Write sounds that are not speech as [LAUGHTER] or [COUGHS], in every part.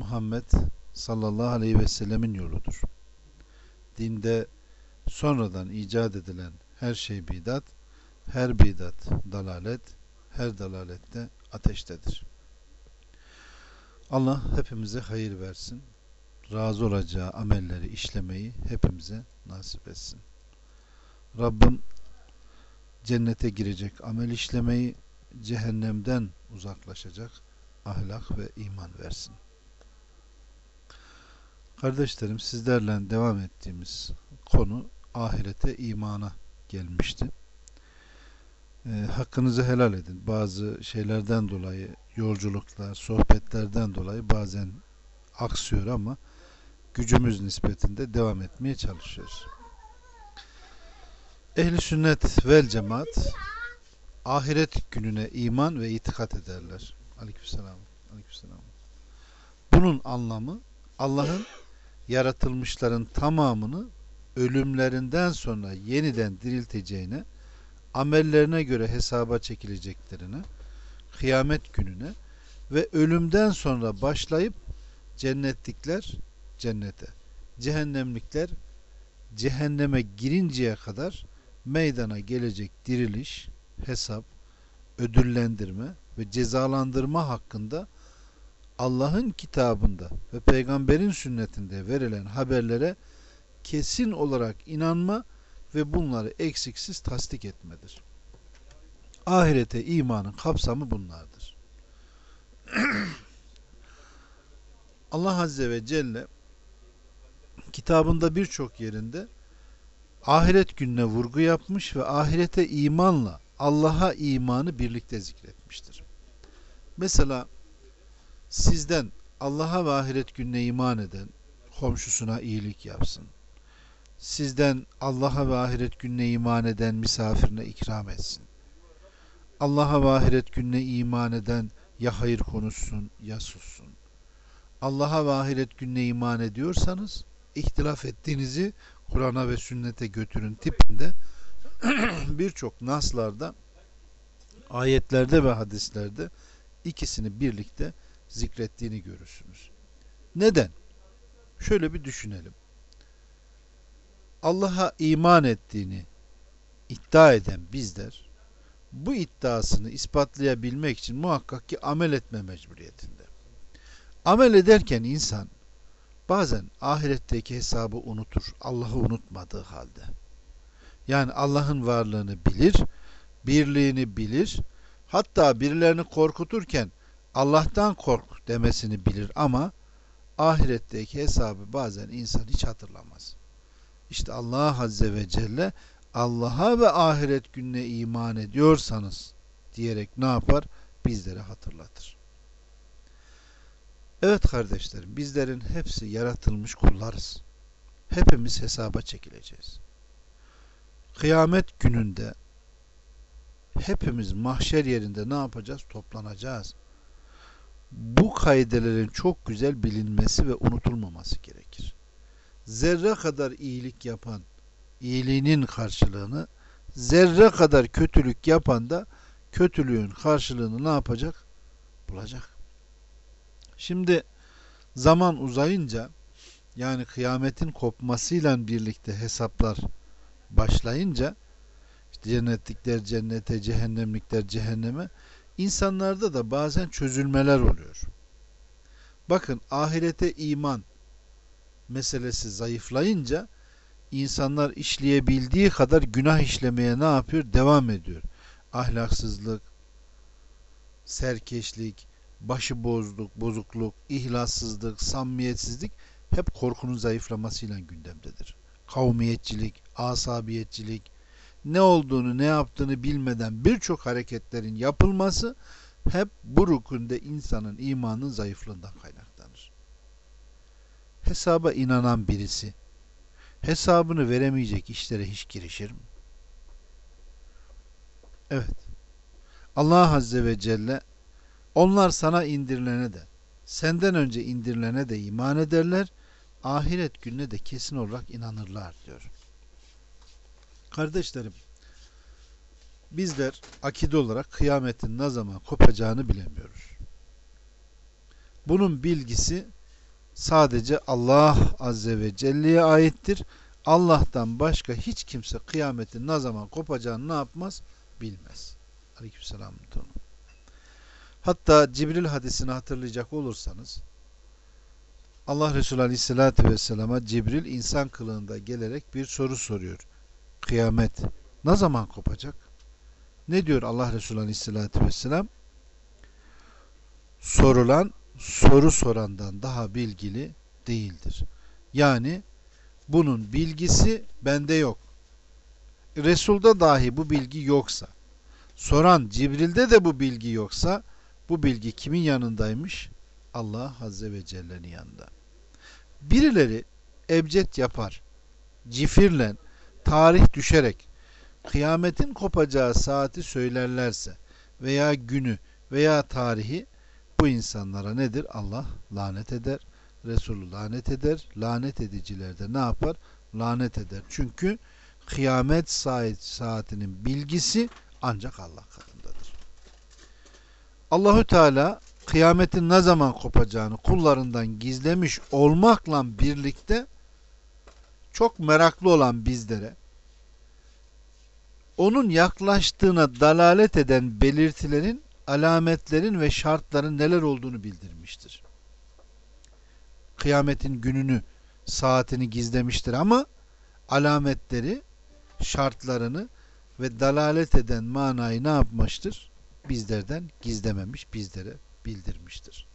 Muhammed sallallahu aleyhi ve sellemin yoludur. Dinde sonradan icat edilen her şey bidat, her bidat dalalet, her dalalette ateştedir. Allah hepimize hayır versin. Razı olacağı amelleri işlemeyi hepimize nasip etsin. Rabbim cennete girecek amel işlemeyi, cehennemden uzaklaşacak ahlak ve iman versin. Kardeşlerim sizlerle devam ettiğimiz konu ahirete imana gelmişti. E, hakkınızı helal edin. Bazı şeylerden dolayı yolculuklar, sohbetlerden dolayı bazen aksıyor ama gücümüz nispetinde devam etmeye çalışıyoruz. Ehli sünnet vel cemaat ahiret gününe iman ve itikat ederler. Aleykümselam. Aleykümselam. Bunun anlamı Allah'ın yaratılmışların tamamını ölümlerinden sonra yeniden dirilteceğine, amellerine göre hesaba çekileceklerine, kıyamet gününe ve ölümden sonra başlayıp cennetlikler cennete, cehennemlikler cehenneme girinceye kadar meydana gelecek diriliş, hesap, ödüllendirme ve cezalandırma hakkında Allah'ın kitabında ve peygamberin sünnetinde verilen haberlere kesin olarak inanma ve bunları eksiksiz tasdik etmedir. Ahirete imanın kapsamı bunlardır. [CLEARS THROAT] Allah Azze ve Celle kitabında birçok yerinde ahiret gününe vurgu yapmış ve ahirete imanla Allah'a imanı birlikte zikretmiştir. Mesela sizden Allah'a ve ahiret gününe iman eden komşusuna iyilik yapsın. Sizden Allah'a ve ahiret gününe iman eden misafirine ikram etsin. Allah'a ve ahiret gününe iman eden ya hayır konuşsun ya sussun. Allah'a ve ahiret gününe iman ediyorsanız ihtilaf ettiğinizi Kur'an'a ve sünnete götürün tipinde [CLEARS THROAT] birçok naslarda ayetlerde ve hadislerde ikisini birlikte zikrettiğini görürsünüz. Neden? Şöyle bir düşünelim. Allah'a iman ettiğini iddia eden bizler bu iddiasını ispatlayabilmek için muhakkak ki amel etme mecburiyetinde. Amel ederken insan bazen ahiretteki hesabı unutur. Allah'ı unutmadığı halde. Yani Allah'ın varlığını bilir, birliğini bilir. Hatta birilerini korkuturken Allah'tan kork demesini bilir ama ahiretteki hesabı bazen insan hiç hatırlamaz. İşte Allah Azze ve Celle Allah'a ve ahiret gününe iman ediyorsanız diyerek ne yapar? Bizlere hatırlatır. Evet kardeşlerim bizlerin hepsi yaratılmış kullarız. Hepimiz hesaba çekileceğiz. Kıyamet gününde hepimiz mahşer yerinde ne yapacağız? Toplanacağız bu kaidelerin çok güzel bilinmesi ve unutulmaması gerekir. Zerre kadar iyilik yapan iyiliğinin karşılığını zerre kadar kötülük yapan da kötülüğün karşılığını ne yapacak? Bulacak. Şimdi zaman uzayınca yani kıyametin kopmasıyla birlikte hesaplar başlayınca işte cennetlikler cennete, cehennemlikler cehenneme insanlarda da bazen çözülmeler oluyor. Bakın ahirete iman meselesi zayıflayınca insanlar işleyebildiği kadar günah işlemeye ne yapıyor? Devam ediyor. Ahlaksızlık, serkeşlik, başıbozluk, bozukluk, ihlassızlık, samimiyetsizlik hep korkunun zayıflamasıyla gündemdedir. Kavmiyetçilik, asabiyetçilik, ne olduğunu ne yaptığını bilmeden birçok hareketlerin yapılması hep bu rükünde insanın imanın zayıflığından kaynaklanır. hesaba inanan birisi hesabını veremeyecek işlere hiç girişir mi? Evet. Allah Azze ve Celle onlar sana indirilene de senden önce indirilene de iman ederler ahiret gününe de kesin olarak inanırlar diyor. Kardeşlerim bizler akide olarak kıyametin ne zaman kopacağını bilemiyoruz. Bunun bilgisi sadece Allah Azze ve Celle'ye aittir. Allah'tan başka hiç kimse kıyametin ne zaman kopacağını ne yapmaz? Bilmez. Aleykümselam. Hatta Cibril hadisini hatırlayacak olursanız Allah Resulü Aleyhisselatü Vesselam'a Cibril insan kılığında gelerek bir soru soruyor. Kıyamet ne zaman kopacak? Ne diyor Allah Resulü Aleyhisselatü Vesselam? Sorulan soru sorandan daha bilgili değildir. Yani bunun bilgisi bende yok. Resul'da dahi bu bilgi yoksa, soran Cibril'de de bu bilgi yoksa, bu bilgi kimin yanındaymış? Allah Azze ve Celle'nin yanında. Birileri ebced yapar, cifirle, tarih düşerek, kıyametin kopacağı saati söylerlerse veya günü veya tarihi bu insanlara nedir? Allah lanet eder. Resulü lanet eder. Lanet ediciler de ne yapar? Lanet eder. Çünkü kıyamet saatinin bilgisi ancak Allah katındadır. Allahü Teala kıyametin ne zaman kopacağını kullarından gizlemiş olmakla birlikte çok meraklı olan bizlere onun yaklaştığına dalalet eden belirtilerin, alametlerin ve şartların neler olduğunu bildirmiştir. Kıyametin gününü, saatini gizlemiştir ama alametleri, şartlarını ve dalalet eden manayı ne yapmıştır? Bizlerden gizlememiş, bizlere bildirmiştir.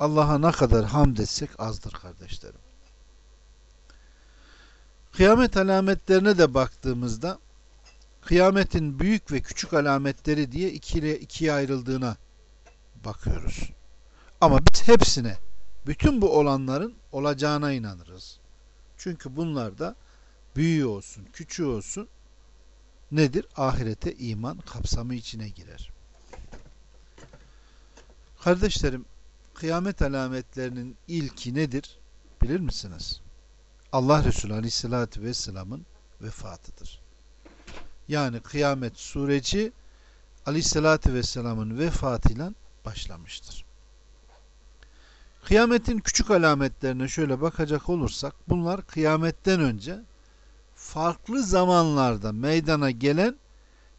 Allah'a ne kadar hamd etsek azdır kardeşlerim. Kıyamet alametlerine de baktığımızda kıyametin büyük ve küçük alametleri diye ikiye, ikiye ayrıldığına bakıyoruz. Ama biz hepsine, bütün bu olanların olacağına inanırız. Çünkü bunlar da büyüğü olsun, küçüğü olsun nedir? Ahirete iman kapsamı içine girer. Kardeşlerim, kıyamet alametlerinin ilki nedir? Bilir misiniz? Allah Resulü Aleyhisselatü Vesselam'ın vefatıdır. Yani kıyamet sureci Aleyhisselatü Vesselam'ın vefatıyla başlamıştır. Kıyametin küçük alametlerine şöyle bakacak olursak bunlar kıyametten önce farklı zamanlarda meydana gelen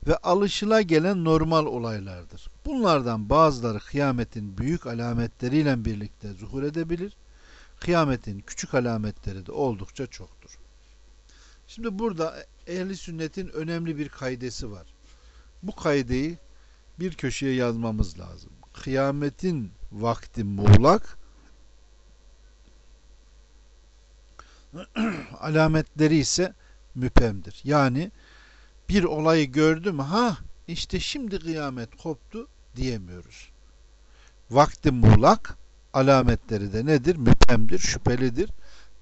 ve alışıla gelen normal olaylardır. Bunlardan bazıları kıyametin büyük alametleriyle birlikte zuhur edebilir. Kıyametin küçük alametleri de oldukça çoktur. Şimdi burada ehli sünnetin önemli bir kaidesi var. Bu kaideyi bir köşeye yazmamız lazım. Kıyametin vakti muğlak [CLEARS THROAT] alametleri ise müpemdir. Yani bir olayı gördü mü ha işte şimdi kıyamet koptu diyemiyoruz. Vakti muğlak alametleri de nedir? Müpemdir, şüphelidir.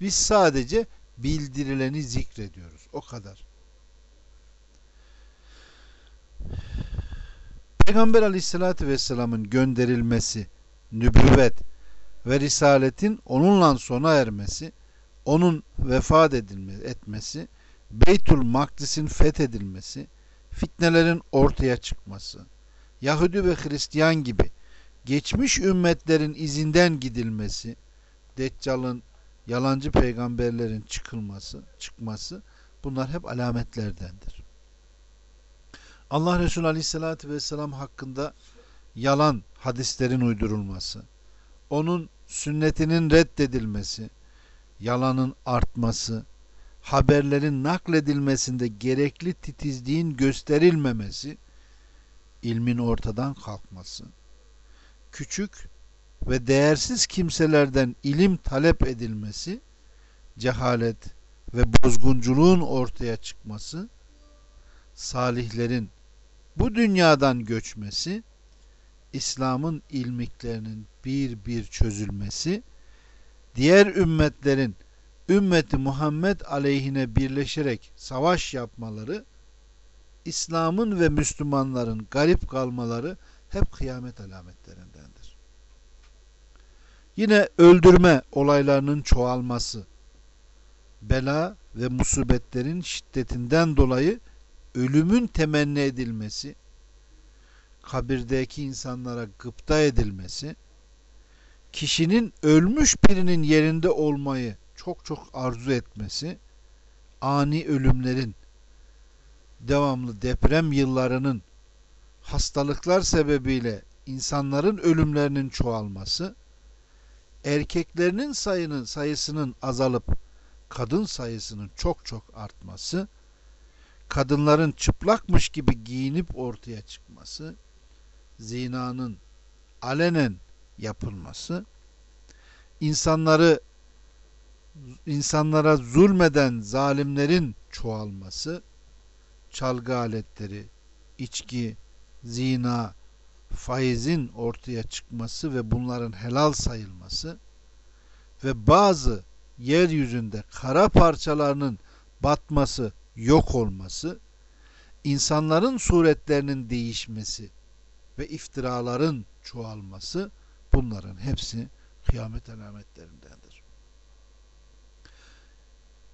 Biz sadece bildirileni zikrediyoruz. O kadar. Peygamber aleyhissalatü vesselamın gönderilmesi, nübüvvet ve risaletin onunla sona ermesi, onun vefat edilme, etmesi, Beytül Makdis'in fethedilmesi, fitnelerin ortaya çıkması, Yahudi ve Hristiyan gibi geçmiş ümmetlerin izinden gidilmesi, Deccal'ın yalancı peygamberlerin çıkılması, çıkması bunlar hep alametlerdendir. Allah Resulü Aleyhisselatü Vesselam hakkında yalan hadislerin uydurulması, onun sünnetinin reddedilmesi, yalanın artması, haberlerin nakledilmesinde gerekli titizliğin gösterilmemesi, ilmin ortadan kalkması, küçük ve değersiz kimselerden ilim talep edilmesi, cehalet ve bozgunculuğun ortaya çıkması, salihlerin bu dünyadan göçmesi, İslam'ın ilmiklerinin bir bir çözülmesi, diğer ümmetlerin ümmeti Muhammed aleyhine birleşerek savaş yapmaları, İslam'ın ve Müslümanların garip kalmaları hep kıyamet alametlerindendir. Yine öldürme olaylarının çoğalması, bela ve musibetlerin şiddetinden dolayı ölümün temenni edilmesi, kabirdeki insanlara gıpta edilmesi, kişinin ölmüş birinin yerinde olmayı çok çok arzu etmesi, ani ölümlerin, devamlı deprem yıllarının, hastalıklar sebebiyle insanların ölümlerinin çoğalması, erkeklerinin sayının sayısının azalıp kadın sayısının çok çok artması, kadınların çıplakmış gibi giyinip ortaya çıkması, zinanın alenen yapılması, insanları insanlara zulmeden zalimlerin çoğalması, çalgı aletleri, içki, zina, faizin ortaya çıkması ve bunların helal sayılması ve bazı yeryüzünde kara parçalarının batması, yok olması, insanların suretlerinin değişmesi ve iftiraların çoğalması bunların hepsi kıyamet alametlerindendir.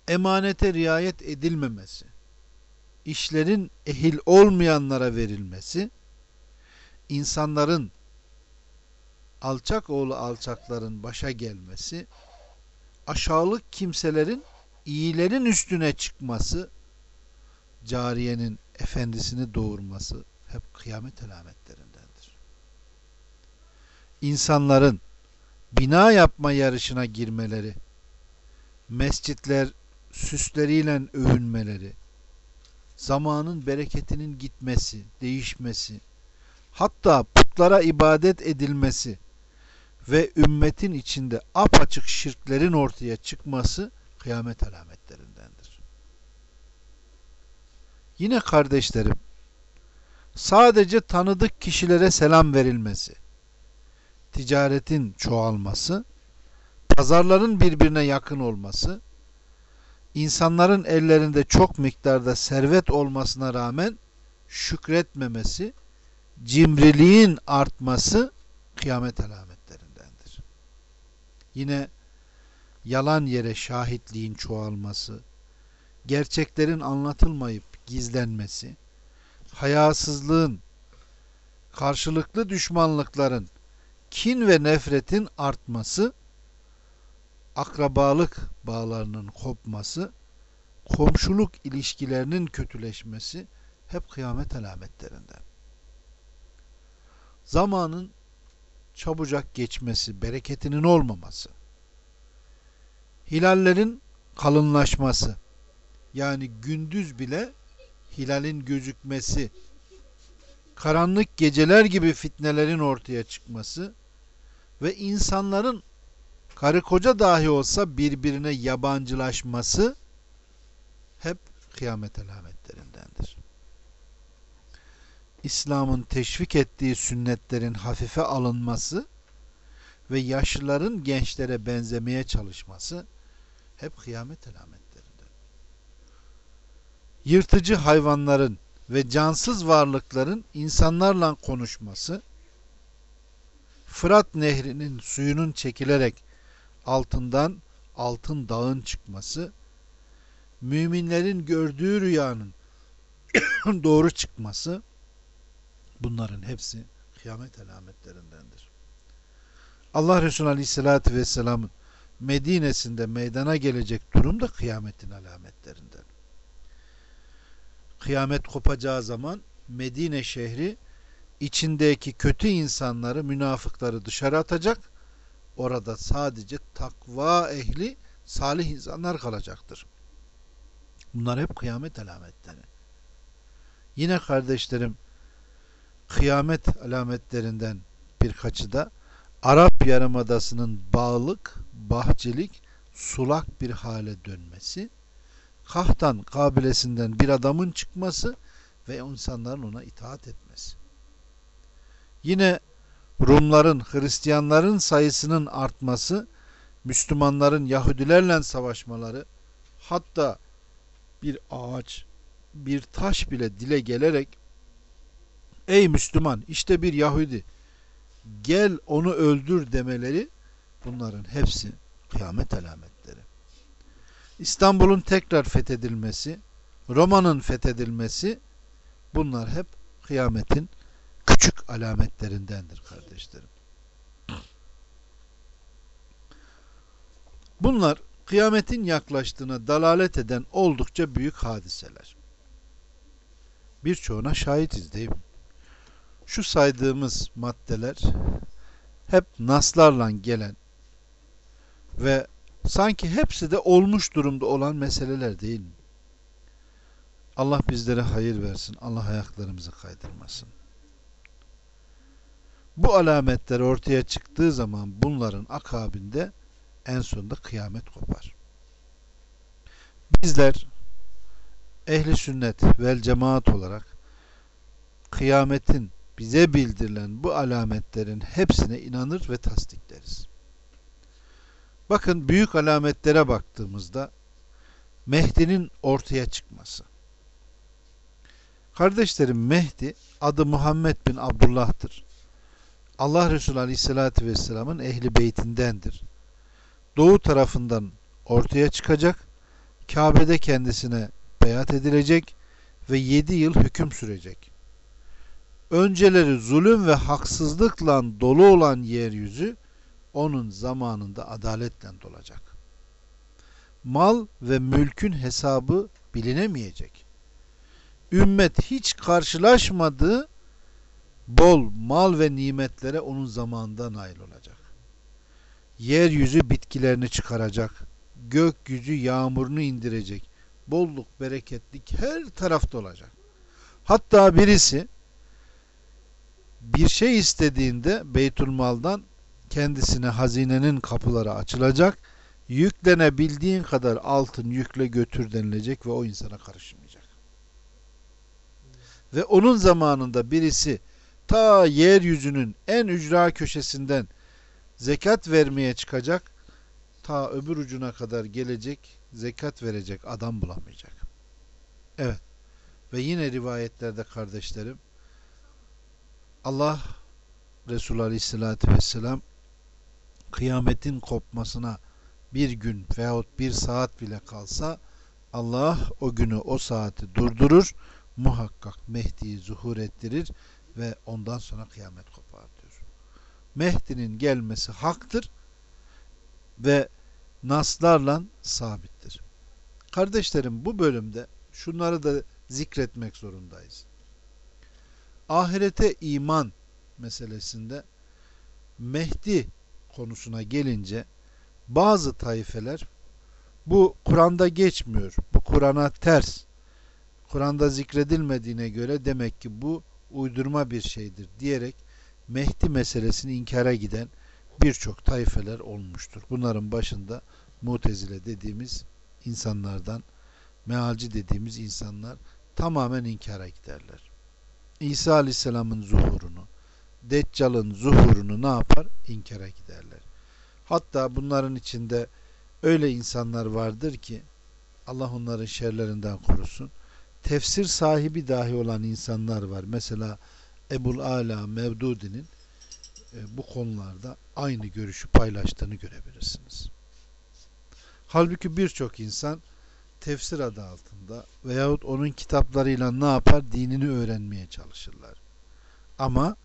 Emanete riayet edilmemesi, işlerin ehil olmayanlara verilmesi, insanların alçak oğlu alçakların başa gelmesi, aşağılık kimselerin iyilerin üstüne çıkması, cariyenin efendisini doğurması hep kıyamet alametlerindendir. İnsanların bina yapma yarışına girmeleri, mescitler süsleriyle övünmeleri, zamanın bereketinin gitmesi, değişmesi, hatta putlara ibadet edilmesi ve ümmetin içinde apaçık şirklerin ortaya çıkması kıyamet alametlerindendir. Yine kardeşlerim, sadece tanıdık kişilere selam verilmesi, ticaretin çoğalması, pazarların birbirine yakın olması, insanların ellerinde çok miktarda servet olmasına rağmen şükretmemesi, cimriliğin artması kıyamet alametlerindendir. Yine yalan yere şahitliğin çoğalması, gerçeklerin anlatılmayıp gizlenmesi, hayasızlığın, karşılıklı düşmanlıkların, kin ve nefretin artması, akrabalık bağlarının kopması, komşuluk ilişkilerinin kötüleşmesi hep kıyamet alametlerinden. Zamanın çabucak geçmesi, bereketinin olmaması, hilallerin kalınlaşması, yani gündüz bile hilalin gözükmesi, karanlık geceler gibi fitnelerin ortaya çıkması ve insanların karı koca dahi olsa birbirine yabancılaşması hep kıyamet alametlerindendir. İslam'ın teşvik ettiği sünnetlerin hafife alınması ve yaşlıların gençlere benzemeye çalışması hep kıyamet alametlerinden. Yırtıcı hayvanların ve cansız varlıkların insanlarla konuşması, Fırat nehrinin suyunun çekilerek altından altın dağın çıkması, müminlerin gördüğü rüyanın [COUGHS] doğru çıkması, bunların hepsi kıyamet alametlerindendir. Allah Resulü Aleyhisselatü Vesselam'ın Medine'sinde meydana gelecek durum da kıyametin alametlerinden. Kıyamet kopacağı zaman Medine şehri içindeki kötü insanları, münafıkları dışarı atacak. Orada sadece takva ehli, salih insanlar kalacaktır. Bunlar hep kıyamet alametleri. Yine kardeşlerim, kıyamet alametlerinden birkaçı da Arap Yarımadası'nın bağlık, bahçelik, sulak bir hale dönmesi, Kahtan kabilesinden bir adamın çıkması ve insanların ona itaat etmesi. Yine Rumların, Hristiyanların sayısının artması Müslümanların Yahudilerle savaşmaları hatta bir ağaç, bir taş bile dile gelerek ey Müslüman işte bir Yahudi gel onu öldür demeleri bunların hepsi kıyamet alametleri. İstanbul'un tekrar fethedilmesi, Roma'nın fethedilmesi bunlar hep kıyametin küçük alametlerindendir kardeşlerim. Bunlar kıyametin yaklaştığına dalalet eden oldukça büyük hadiseler. Birçoğuna şahitiz değil mi? Şu saydığımız maddeler hep naslarla gelen ve sanki hepsi de olmuş durumda olan meseleler değil mi? Allah bizlere hayır versin. Allah ayaklarımızı kaydırmasın. Bu alametler ortaya çıktığı zaman bunların akabinde en sonunda kıyamet kopar. Bizler ehli sünnet vel cemaat olarak kıyametin bize bildirilen bu alametlerin hepsine inanır ve tasdikleriz. Bakın büyük alametlere baktığımızda Mehdi'nin ortaya çıkması. Kardeşlerim Mehdi adı Muhammed bin Abdullah'tır. Allah Resulü Aleyhisselatü Vesselam'ın ehli beytindendir. Doğu tarafından ortaya çıkacak, Kabe'de kendisine beyat edilecek ve yedi yıl hüküm sürecek. Önceleri zulüm ve haksızlıkla dolu olan yeryüzü onun zamanında adaletle dolacak. Mal ve mülkün hesabı bilinemeyecek. Ümmet hiç karşılaşmadığı bol mal ve nimetlere onun zamanında nail olacak. Yeryüzü bitkilerini çıkaracak. Gökyüzü yağmurunu indirecek. Bolluk, bereketlik her tarafta olacak. Hatta birisi bir şey istediğinde Beytülmal'dan kendisine hazinenin kapıları açılacak. Yüklenebildiğin kadar altın yükle götür denilecek ve o insana karışmayacak. Ve onun zamanında birisi ta yeryüzünün en ücra köşesinden zekat vermeye çıkacak ta öbür ucuna kadar gelecek zekat verecek adam bulamayacak. Evet. Ve yine rivayetlerde kardeşlerim Allah Resulü Aleyhisselatü Vesselam kıyametin kopmasına bir gün veyahut bir saat bile kalsa Allah o günü o saati durdurur muhakkak Mehdi'yi zuhur ettirir ve ondan sonra kıyamet kopar diyor. Mehdi'nin gelmesi haktır ve naslarla sabittir. Kardeşlerim bu bölümde şunları da zikretmek zorundayız. Ahirete iman meselesinde Mehdi konusuna gelince bazı taifeler bu Kur'an'da geçmiyor. Bu Kur'an'a ters. Kur'an'da zikredilmediğine göre demek ki bu uydurma bir şeydir diyerek Mehdi meselesini inkara giden birçok taifeler olmuştur. Bunların başında Mutezile dediğimiz insanlardan mealci dediğimiz insanlar tamamen inkara giderler. İsa Aleyhisselam'ın zuhurunu, Deccal'ın zuhurunu ne yapar? İnkara giderler. Hatta bunların içinde öyle insanlar vardır ki Allah onların şerlerinden korusun. Tefsir sahibi dahi olan insanlar var. Mesela Ebul Ala Mevdudi'nin e, bu konularda aynı görüşü paylaştığını görebilirsiniz. Halbuki birçok insan tefsir adı altında veyahut onun kitaplarıyla ne yapar? Dinini öğrenmeye çalışırlar. Ama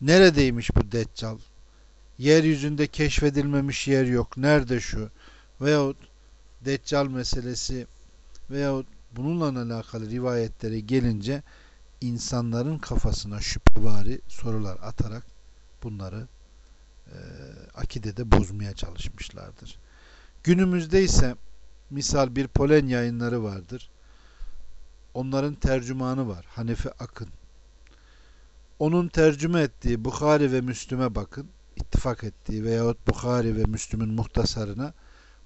neredeymiş bu Deccal? Yeryüzünde keşfedilmemiş yer yok. Nerede şu? Veyahut Deccal meselesi veyahut bununla alakalı rivayetlere gelince insanların kafasına şüphevari sorular atarak bunları e, akidede bozmaya çalışmışlardır. Günümüzde ise misal bir polen yayınları vardır. Onların tercümanı var. Hanefi Akın. Onun tercüme ettiği Bukhari ve Müslüme bakın. ittifak ettiği veyahut Bukhari ve Müslüm'ün muhtasarına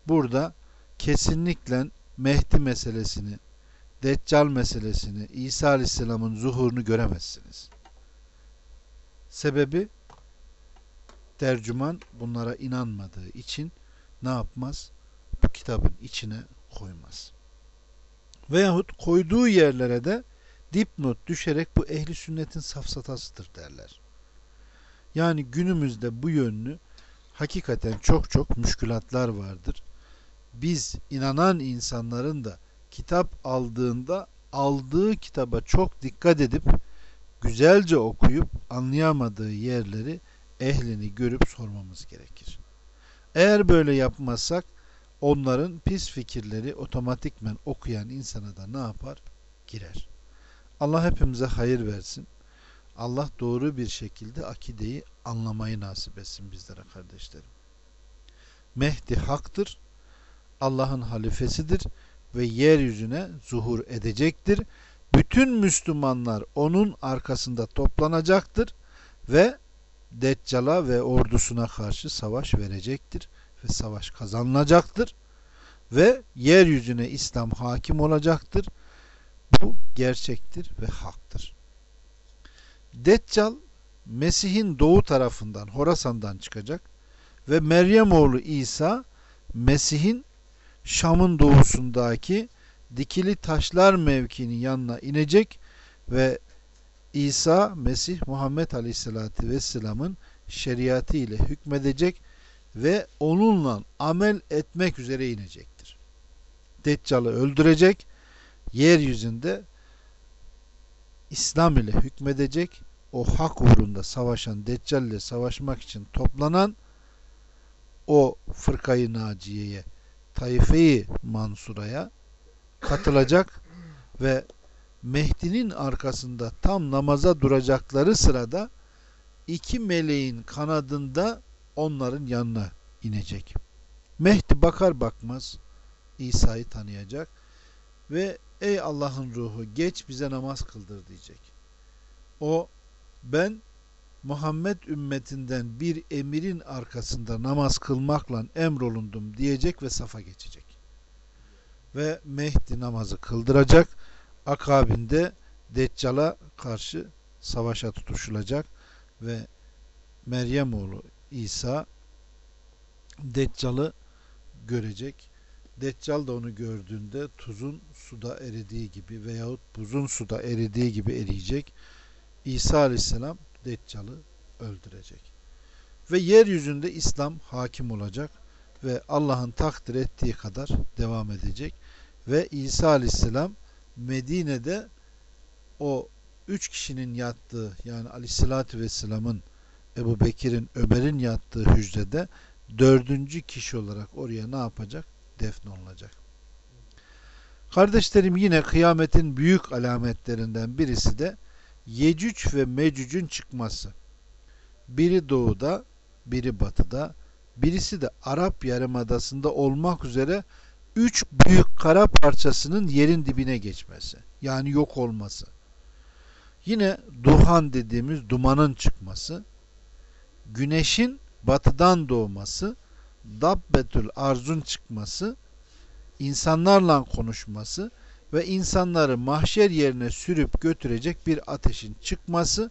burada kesinlikle Mehdi meselesini, Deccal meselesini, İsa Aleyhisselam'ın zuhurunu göremezsiniz. Sebebi tercüman bunlara inanmadığı için ne yapmaz? Bu kitabın içine koymaz. Veyahut koyduğu yerlere de dipnot düşerek bu ehli sünnetin safsatasıdır derler. Yani günümüzde bu yönlü hakikaten çok çok müşkülatlar vardır. Biz inanan insanların da kitap aldığında aldığı kitaba çok dikkat edip güzelce okuyup anlayamadığı yerleri ehlini görüp sormamız gerekir. Eğer böyle yapmazsak onların pis fikirleri otomatikmen okuyan insana da ne yapar? Girer. Allah hepimize hayır versin. Allah doğru bir şekilde akideyi anlamayı nasip etsin bizlere kardeşlerim. Mehdi haktır. Allah'ın halifesidir ve yeryüzüne zuhur edecektir. Bütün Müslümanlar onun arkasında toplanacaktır ve Deccal'a ve ordusuna karşı savaş verecektir ve savaş kazanılacaktır ve yeryüzüne İslam hakim olacaktır. Bu gerçektir ve haktır. Deccal Mesih'in doğu tarafından Horasan'dan çıkacak ve Meryem oğlu İsa Mesih'in Şam'ın doğusundaki dikili taşlar mevkinin yanına inecek ve İsa Mesih Muhammed Aleyhisselatü Vesselam'ın şeriatı ile hükmedecek ve onunla amel etmek üzere inecektir. Deccal'ı öldürecek, yeryüzünde İslam ile hükmedecek, o hak uğrunda savaşan, Deccal ile savaşmak için toplanan o fırkayı naciyeye, tayfeyi mansuraya katılacak [LAUGHS] ve Mehdi'nin arkasında tam namaza duracakları sırada iki meleğin kanadında onların yanına inecek. Mehdi bakar bakmaz İsa'yı tanıyacak ve ey Allah'ın ruhu geç bize namaz kıldır diyecek. O ben Muhammed ümmetinden bir emirin arkasında namaz kılmakla emrolundum diyecek ve safa geçecek. Ve Mehdi namazı kıldıracak. Akabinde Deccal'a karşı savaşa tutuşulacak ve Meryem oğlu İsa Deccal'ı görecek. Deccal da onu gördüğünde tuzun suda eridiği gibi veyahut buzun suda eridiği gibi eriyecek. İsa aleyhisselam Deccal'ı öldürecek. Ve yeryüzünde İslam hakim olacak ve Allah'ın takdir ettiği kadar devam edecek. Ve İsa aleyhisselam Medine'de o üç kişinin yattığı yani aleyhissalatü vesselamın Ebu Bekir'in Ömer'in yattığı hücrede dördüncü kişi olarak oraya ne yapacak? Defnolunacak. Kardeşlerim yine kıyametin büyük alametlerinden birisi de Yecüc ve Mecüc'ün çıkması. Biri doğuda, biri batıda, birisi de Arap Yarımadası'nda olmak üzere üç büyük kara parçasının yerin dibine geçmesi. Yani yok olması. Yine duhan dediğimiz dumanın çıkması, güneşin batıdan doğması, dabbetül arzun çıkması, insanlarla konuşması ve insanları mahşer yerine sürüp götürecek bir ateşin çıkması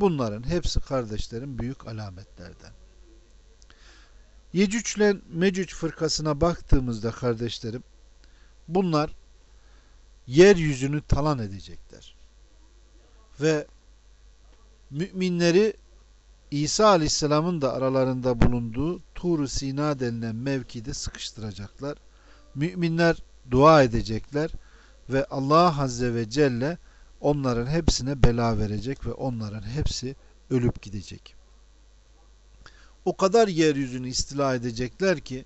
bunların hepsi kardeşlerin büyük alametlerden. Yecüc ile Mecüc fırkasına baktığımızda kardeşlerim bunlar yeryüzünü talan edecekler. Ve müminleri İsa Aleyhisselam'ın da aralarında bulunduğu tur Sina denilen mevkide sıkıştıracaklar. Müminler dua edecekler ve Allah Azze ve Celle onların hepsine bela verecek ve onların hepsi ölüp gidecek. O kadar yeryüzünü istila edecekler ki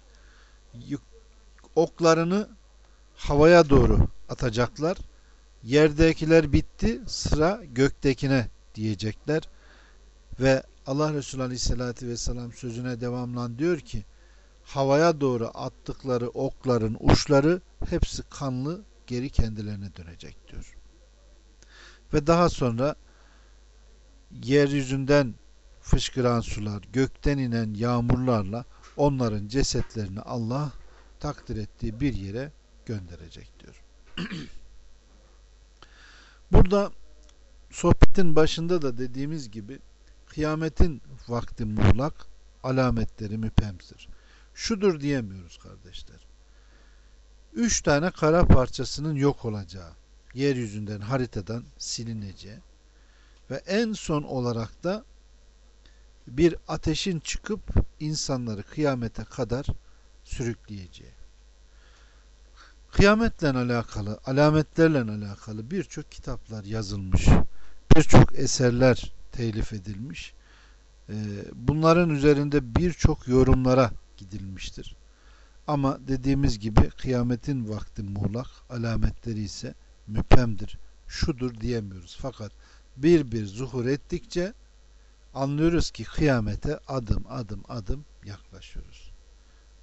oklarını havaya doğru atacaklar. Yerdekiler bitti sıra göktekine diyecekler. Ve Allah Resulü Aleyhisselatü Vesselam sözüne devamlan diyor ki havaya doğru attıkları okların uçları hepsi kanlı geri kendilerine dönecek diyor. Ve daha sonra yeryüzünden fışkıran sular, gökten inen yağmurlarla onların cesetlerini Allah takdir ettiği bir yere gönderecek diyor. [CLEARS THROAT] Burada sohbetin başında da dediğimiz gibi kıyametin vakti muğlak, alametleri müpemsir. şudur diyemiyoruz kardeşler. Üç tane kara parçasının yok olacağı, yeryüzünden haritadan silineceği ve en son olarak da bir ateşin çıkıp insanları kıyamete kadar sürükleyeceği. Kıyametle alakalı, alametlerle alakalı birçok kitaplar yazılmış. Birçok eserler telif edilmiş. Ee, bunların üzerinde birçok yorumlara gidilmiştir. Ama dediğimiz gibi kıyametin vakti muğlak, alametleri ise müpemdir. Şudur diyemiyoruz. Fakat bir bir zuhur ettikçe anlıyoruz ki kıyamete adım adım adım yaklaşıyoruz.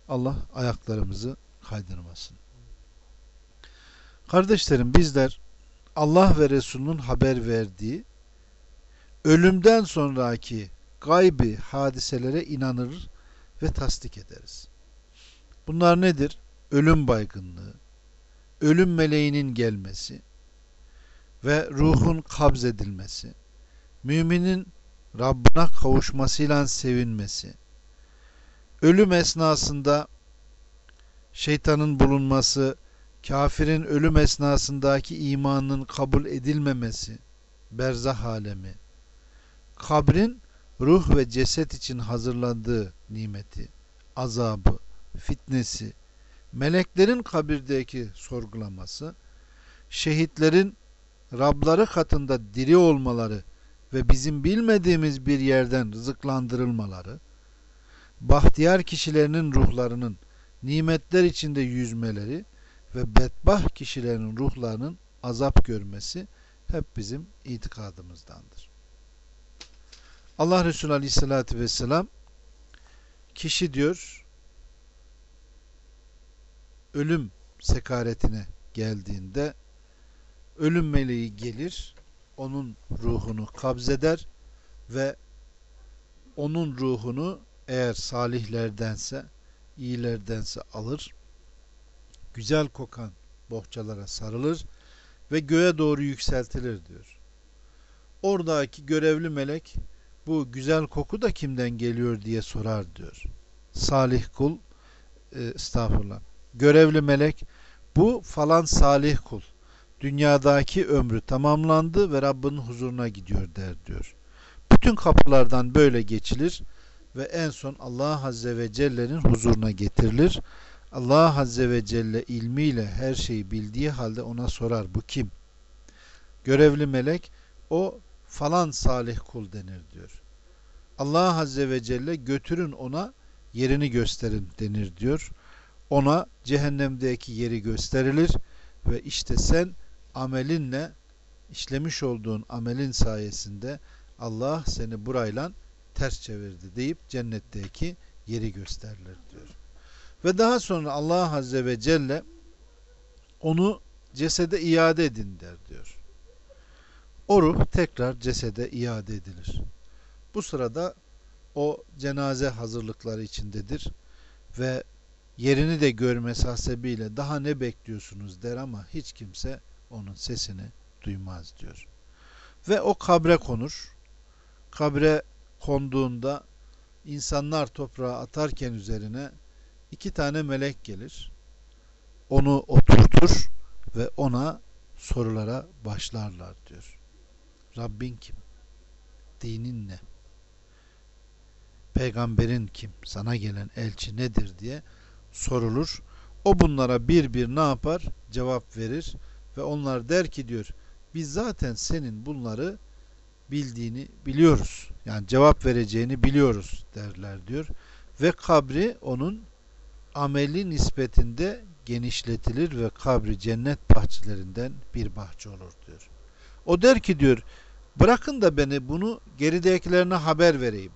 Allah ayaklarımızı kaydırmasın. Kardeşlerim bizler Allah ve Resulünün haber verdiği ölümden sonraki gaybi hadiselere inanır ve tasdik ederiz. Bunlar nedir? Ölüm baygınlığı, ölüm meleğinin gelmesi ve ruhun kabz edilmesi, müminin Rabbına kavuşmasıyla sevinmesi, ölüm esnasında şeytanın bulunması, kafirin ölüm esnasındaki imanının kabul edilmemesi, berzah alemi, kabrin ruh ve ceset için hazırlandığı nimeti, azabı, fitnesi, meleklerin kabirdeki sorgulaması, şehitlerin Rabları katında diri olmaları ve bizim bilmediğimiz bir yerden rızıklandırılmaları, bahtiyar kişilerinin ruhlarının nimetler içinde yüzmeleri ve bedbah kişilerin ruhlarının azap görmesi hep bizim itikadımızdandır. Allah Resulü Aleyhisselatü Vesselam kişi diyor ölüm sekaretine geldiğinde ölüm meleği gelir onun ruhunu kabzeder ve onun ruhunu eğer salihlerdense iyilerdense alır güzel kokan bohçalara sarılır ve göğe doğru yükseltilir diyor. Oradaki görevli melek bu güzel koku da kimden geliyor diye sorar diyor. Salih kul e, estağfurullah. Görevli melek bu falan salih kul. Dünyadaki ömrü tamamlandı ve Rabbinin huzuruna gidiyor der diyor. Bütün kapılardan böyle geçilir ve en son Allah Azze ve Celle'nin huzuruna getirilir. Allah Azze ve Celle ilmiyle her şeyi bildiği halde ona sorar bu kim? Görevli melek o falan salih kul denir diyor. Allah Azze ve Celle götürün ona yerini gösterin denir diyor. Ona cehennemdeki yeri gösterilir ve işte sen amelinle işlemiş olduğun amelin sayesinde Allah seni burayla ters çevirdi deyip cennetteki yeri gösterilir diyor. Ve daha sonra Allah Azze ve Celle onu cesede iade edin der diyor. O ruh tekrar cesede iade edilir. Bu sırada o cenaze hazırlıkları içindedir ve yerini de görmesi hasebiyle daha ne bekliyorsunuz der ama hiç kimse onun sesini duymaz diyor. Ve o kabre konur. Kabre konduğunda insanlar toprağa atarken üzerine iki tane melek gelir. Onu oturtur ve ona sorulara başlarlar diyor. Rabbin kim? Dinin ne? Peygamberin kim? Sana gelen elçi nedir diye sorulur. O bunlara bir bir ne yapar? Cevap verir ve onlar der ki diyor biz zaten senin bunları bildiğini biliyoruz. Yani cevap vereceğini biliyoruz derler diyor. Ve kabri onun ameli nispetinde genişletilir ve kabri cennet bahçelerinden bir bahçe olur diyor. O der ki diyor bırakın da beni bunu geridekilerine haber vereyim.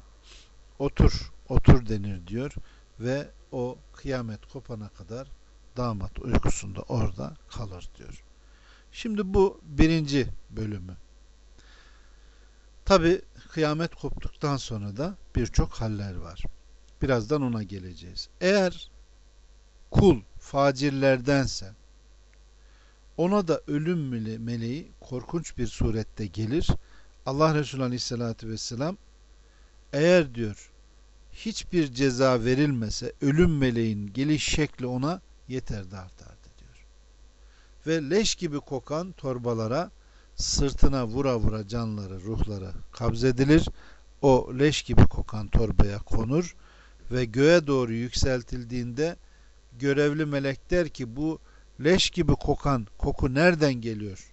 Otur, otur denir diyor ve o kıyamet kopana kadar damat uykusunda orada kalır diyor. Şimdi bu birinci bölümü. Tabi kıyamet koptuktan sonra da birçok haller var. Birazdan ona geleceğiz. Eğer kul facirlerdense ona da ölüm meleği korkunç bir surette gelir. Allah Resulü Aleyhisselatü Vesselam eğer diyor hiçbir ceza verilmese ölüm meleğin geliş şekli ona yeterdi artardı diyor. Ve leş gibi kokan torbalara sırtına vura vura canları, ruhları kabzedilir. O leş gibi kokan torbaya konur ve göğe doğru yükseltildiğinde görevli melek der ki bu leş gibi kokan koku nereden geliyor?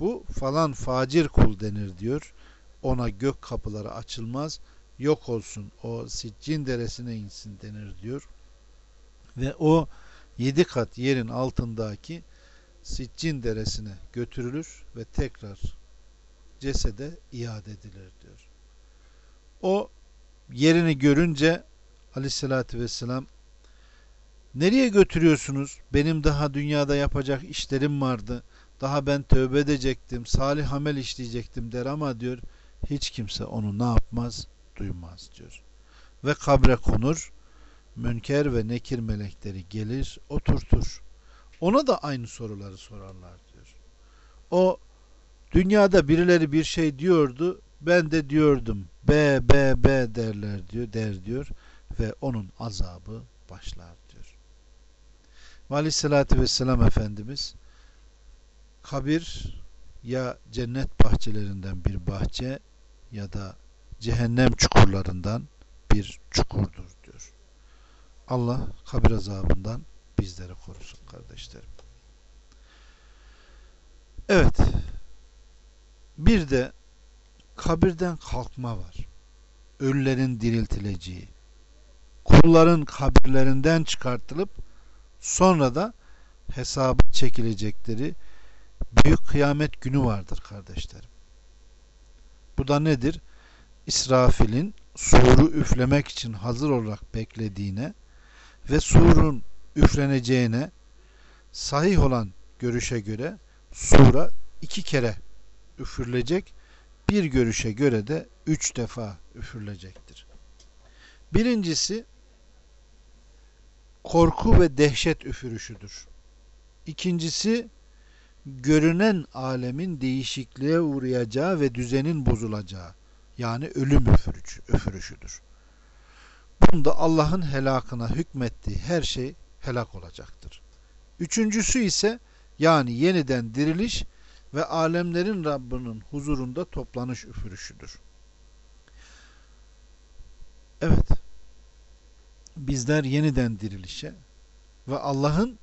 Bu falan facir kul denir diyor. Ona gök kapıları açılmaz. Yok olsun o siccin deresine insin denir diyor. Ve o yedi kat yerin altındaki siccin deresine götürülür ve tekrar cesede iade edilir diyor. O yerini görünce aleyhissalatü vesselam nereye götürüyorsunuz? Benim daha dünyada yapacak işlerim vardı. Daha ben tövbe edecektim, salih amel işleyecektim der ama diyor hiç kimse onu ne yapmaz? Duymaz diyor. Ve kabre konur. Münker ve nekir melekleri gelir, oturtur. Ona da aynı soruları sorarlar diyor. O dünyada birileri bir şey diyordu, ben de diyordum. B B B derler diyor, der diyor ve onun azabı başlar diyor. Ve aleyhissalatü vesselam Efendimiz kabir ya cennet bahçelerinden bir bahçe ya da cehennem çukurlarından bir çukurdur diyor. Allah kabir azabından bizleri korusun kardeşlerim. Evet. Bir de kabirden kalkma var. Ölülerin diriltileceği. Kulların kabirlerinden çıkartılıp sonra da hesabı çekilecekleri büyük kıyamet günü vardır kardeşlerim. Bu da nedir? İsrafil'in suru üflemek için hazır olarak beklediğine ve surun üfleneceğine sahih olan görüşe göre sura iki kere üfürülecek bir görüşe göre de üç defa üfürülecektir. Birincisi korku ve dehşet üfürüşüdür. İkincisi görünen alemin değişikliğe uğrayacağı ve düzenin bozulacağı yani ölüm üfürücü, üfürüşüdür. Bunda Allah'ın helakına hükmettiği her şey helak olacaktır. Üçüncüsü ise yani yeniden diriliş ve alemlerin Rabbinin huzurunda toplanış üfürüşüdür. Evet, bizler yeniden dirilişe ve Allah'ın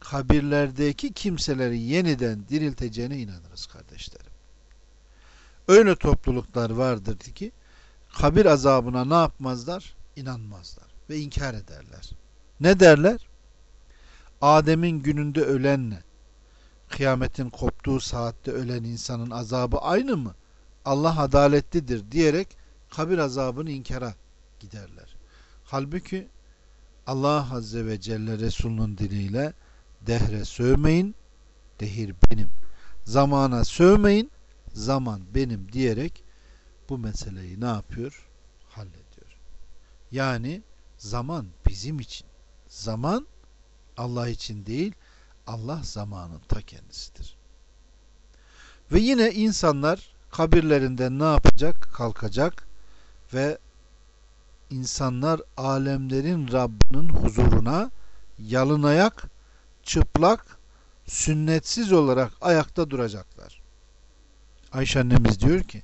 kabirlerdeki kimseleri yeniden dirilteceğine inanırız kardeşlerim. Öyle topluluklar vardır ki kabir azabına ne yapmazlar? İnanmazlar ve inkar ederler. Ne derler? Adem'in gününde ölenle kıyametin koptuğu saatte ölen insanın azabı aynı mı? Allah adaletlidir diyerek kabir azabını inkara giderler. Halbuki Allah Azze ve Celle Resulünün diliyle dehre sövmeyin, dehir benim. Zamana sövmeyin, zaman benim diyerek bu meseleyi ne yapıyor? Hallediyor. Yani zaman bizim için. Zaman Allah için değil, Allah zamanın ta kendisidir. Ve yine insanlar kabirlerinden ne yapacak? Kalkacak ve insanlar alemlerin Rabbinin huzuruna yalın ayak, çıplak, sünnetsiz olarak ayakta duracaklar. Ayşe annemiz diyor ki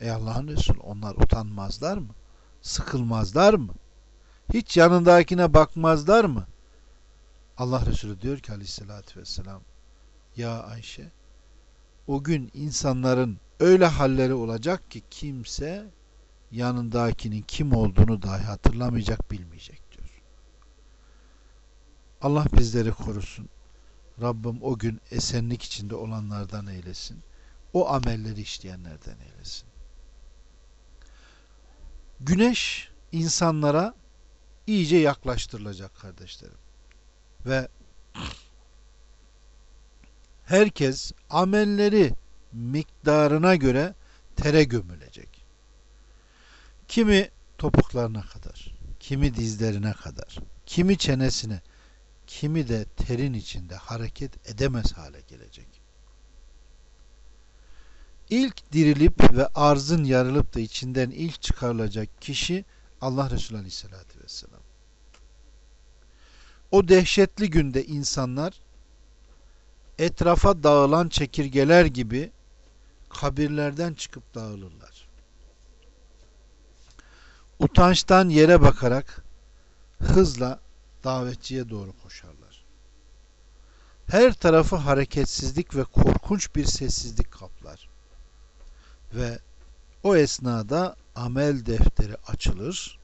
Ey Allah'ın Resulü onlar utanmazlar mı? Sıkılmazlar mı? Hiç yanındakine bakmazlar mı? Allah Resulü diyor ki aleyhissalatü vesselam Ya Ayşe o gün insanların öyle halleri olacak ki kimse yanındakinin kim olduğunu dahi hatırlamayacak, bilmeyecek. Allah bizleri korusun. Rabbim o gün esenlik içinde olanlardan eylesin. O amelleri işleyenlerden eylesin. Güneş insanlara iyice yaklaştırılacak kardeşlerim. Ve herkes amelleri miktarına göre tere gömülecek. Kimi topuklarına kadar, kimi dizlerine kadar, kimi çenesine, kimi de terin içinde hareket edemez hale gelecek. İlk dirilip ve arzın yarılıp da içinden ilk çıkarılacak kişi Allah Resulü Aleyhisselatü Vesselam. O dehşetli günde insanlar etrafa dağılan çekirgeler gibi kabirlerden çıkıp dağılırlar. Utançtan yere bakarak hızla davetçiye doğru koşarlar. Her tarafı hareketsizlik ve korkunç bir sessizlik kaplar. Ve o esnada amel defteri açılır.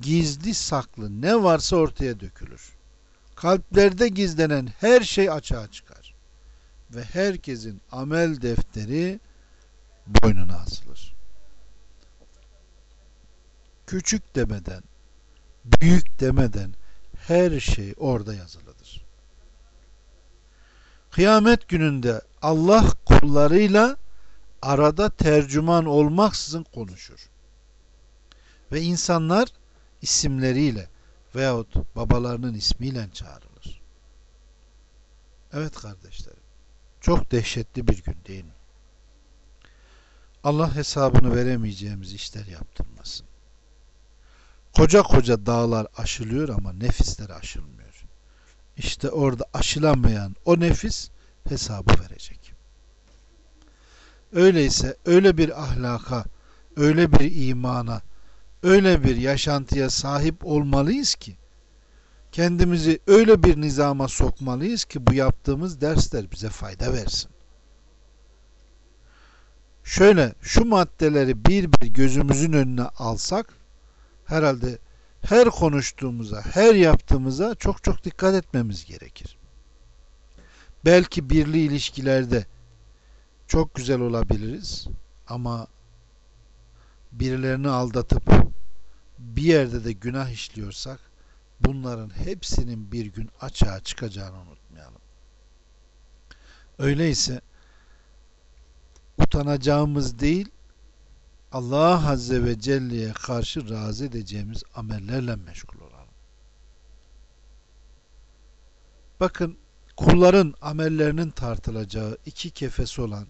Gizli saklı ne varsa ortaya dökülür. Kalplerde gizlenen her şey açığa çıkar. Ve herkesin amel defteri boynuna asılır. Küçük demeden, büyük demeden her şey orada yazılıdır. Kıyamet gününde Allah kullarıyla arada tercüman olmaksızın konuşur. Ve insanlar isimleriyle veyahut babalarının ismiyle çağrılır. Evet kardeşlerim. Çok dehşetli bir gün değil mi? Allah hesabını veremeyeceğimiz işler yaptırmasın. Koca koca dağlar aşılıyor ama nefisler aşılmıyor. İşte orada aşılamayan o nefis hesabı verecek. Öyleyse öyle bir ahlaka, öyle bir imana, öyle bir yaşantıya sahip olmalıyız ki kendimizi öyle bir nizama sokmalıyız ki bu yaptığımız dersler bize fayda versin. Şöyle şu maddeleri bir bir gözümüzün önüne alsak herhalde her konuştuğumuza, her yaptığımıza çok çok dikkat etmemiz gerekir. Belki birli ilişkilerde çok güzel olabiliriz ama birilerini aldatıp bir yerde de günah işliyorsak bunların hepsinin bir gün açığa çıkacağını unutmayalım. Öyleyse utanacağımız değil Allah Azze ve Celle'ye karşı razı edeceğimiz amellerle meşgul olalım. Bakın kulların amellerinin tartılacağı iki kefesi olan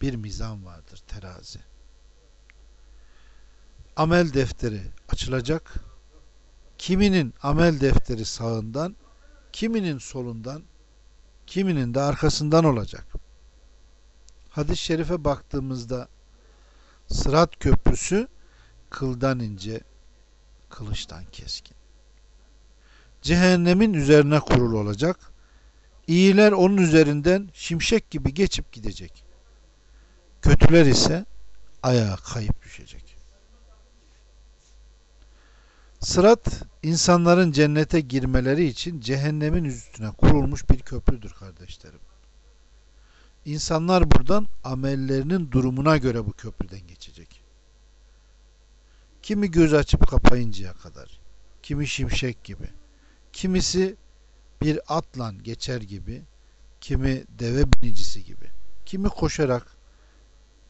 bir mizan vardır terazi. Amel defteri açılacak. Kiminin amel defteri sağından, kiminin solundan, kiminin de arkasından olacak. Hadis-i şerife baktığımızda Sırat köprüsü kıldan ince, kılıçtan keskin. Cehennemin üzerine kurulu olacak. İyiler onun üzerinden şimşek gibi geçip gidecek. Kötüler ise ayağa kayıp düşecek. Sırat insanların cennete girmeleri için cehennemin üstüne kurulmuş bir köprüdür kardeşlerim. İnsanlar buradan amellerinin durumuna göre bu köprüden geçecek. Kimi göz açıp kapayıncaya kadar, kimi şimşek gibi, kimisi bir atla geçer gibi, kimi deve binicisi gibi, kimi koşarak,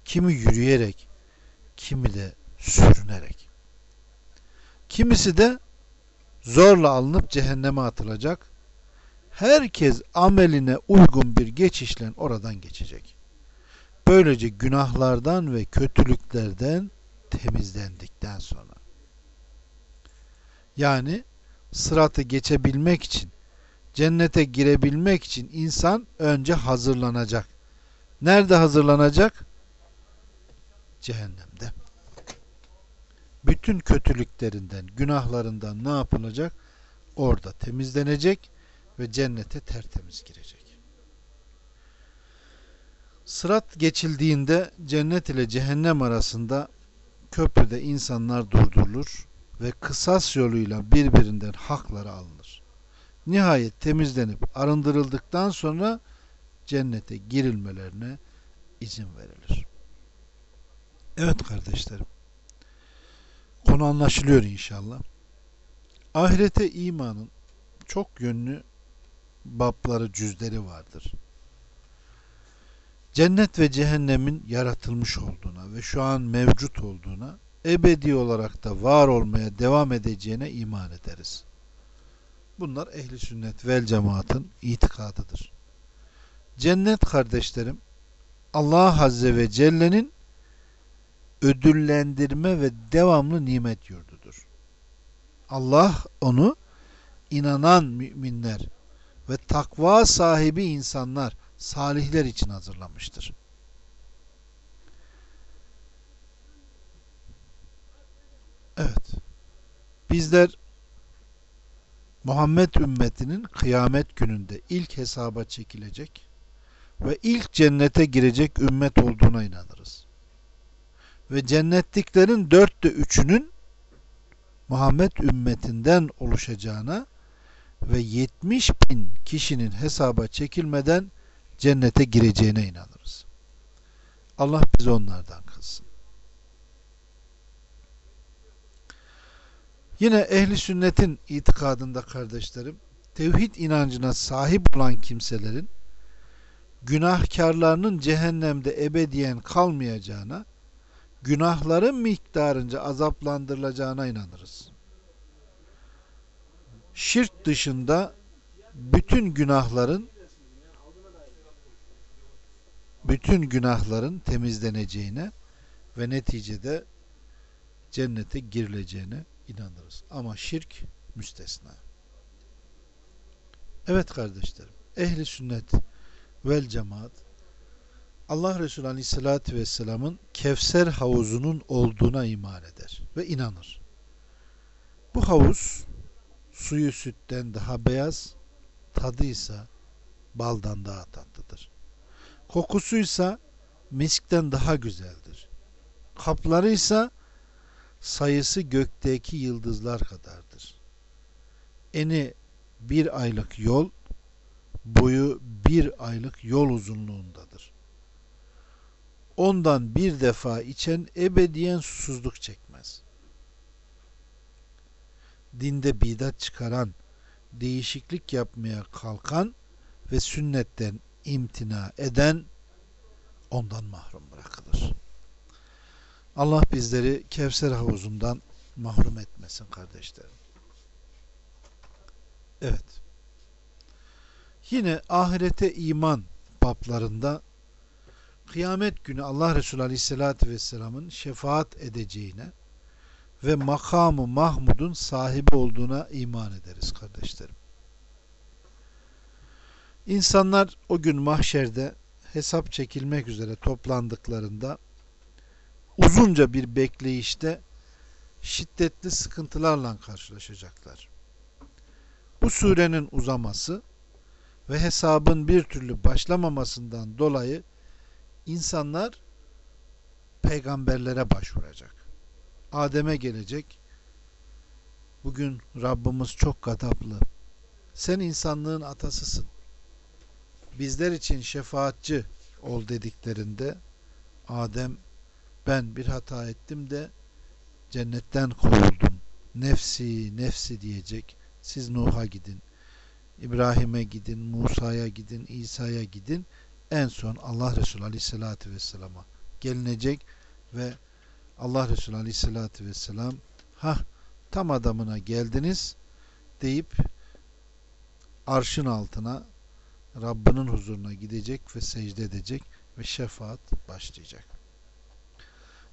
kimi yürüyerek, kimi de sürünerek. Kimisi de zorla alınıp cehenneme atılacak, herkes ameline uygun bir geçişle oradan geçecek. Böylece günahlardan ve kötülüklerden temizlendikten sonra yani sıratı geçebilmek için cennete girebilmek için insan önce hazırlanacak. Nerede hazırlanacak? Cehennemde. Bütün kötülüklerinden, günahlarından ne yapılacak? Orada temizlenecek ve cennete tertemiz girecek. Sırat geçildiğinde cennet ile cehennem arasında köprüde insanlar durdurulur ve kısas yoluyla birbirinden hakları alınır. Nihayet temizlenip arındırıldıktan sonra cennete girilmelerine izin verilir. Evet kardeşlerim. Konu anlaşılıyor inşallah. Ahirete imanın çok yönlü babları, cüzleri vardır. Cennet ve cehennemin yaratılmış olduğuna ve şu an mevcut olduğuna, ebedi olarak da var olmaya devam edeceğine iman ederiz. Bunlar ehli sünnet vel cemaatın itikadıdır. Cennet kardeşlerim Allah Azze ve Celle'nin ödüllendirme ve devamlı nimet yurdudur. Allah onu inanan müminler ve takva sahibi insanlar, salihler için hazırlamıştır. Evet. Bizler Muhammed ümmetinin kıyamet gününde ilk hesaba çekilecek ve ilk cennete girecek ümmet olduğuna inanırız. Ve cennetliklerin dörtte üçünün Muhammed ümmetinden oluşacağına ve 70 bin kişinin hesaba çekilmeden cennete gireceğine inanırız. Allah bizi onlardan kılsın. Yine ehli sünnetin itikadında kardeşlerim, tevhid inancına sahip olan kimselerin günahkarlarının cehennemde ebediyen kalmayacağına, günahların miktarınca azaplandırılacağına inanırız. Şirk dışında bütün günahların bütün günahların temizleneceğine ve neticede cennete girileceğine inanırız. Ama şirk müstesna. Evet kardeşlerim, ehli sünnet vel cemaat Allah Resulü Aleyhisselatü Vesselam'ın Kevser havuzunun olduğuna iman eder ve inanır. Bu havuz suyu sütten daha beyaz, tadıysa baldan daha tatlıdır. Kokusuysa miskten daha güzeldir. Kaplarıysa sayısı gökteki yıldızlar kadardır. Eni bir aylık yol, boyu bir aylık yol uzunluğundadır. Ondan bir defa içen ebediyen susuzluk çekmez. Dinde bidat çıkaran, değişiklik yapmaya kalkan ve sünnetten imtina eden ondan mahrum bırakılır. Allah bizleri Kevser havuzundan mahrum etmesin kardeşlerim. Evet. Yine ahirete iman bablarında kıyamet günü Allah Resulü Aleyhisselatü Vesselam'ın şefaat edeceğine ve makamı Mahmud'un sahibi olduğuna iman ederiz kardeşlerim. İnsanlar o gün mahşerde hesap çekilmek üzere toplandıklarında uzunca bir bekleyişte şiddetli sıkıntılarla karşılaşacaklar. Bu surenin uzaması ve hesabın bir türlü başlamamasından dolayı insanlar peygamberlere başvuracak. Adem'e gelecek. Bugün Rabbimiz çok gadaplı. Sen insanlığın atasısın. Bizler için şefaatçi ol dediklerinde Adem ben bir hata ettim de cennetten kovuldum. Nefsi, nefsi diyecek. Siz Nuh'a gidin. İbrahim'e gidin, Musa'ya gidin, İsa'ya gidin. En son Allah Resulü Aleyhisselatü Vesselam'a gelinecek ve Allah Resulü Aleyhisselatü Vesselam ha tam adamına geldiniz deyip arşın altına Rabbinin huzuruna gidecek ve secde edecek ve şefaat başlayacak.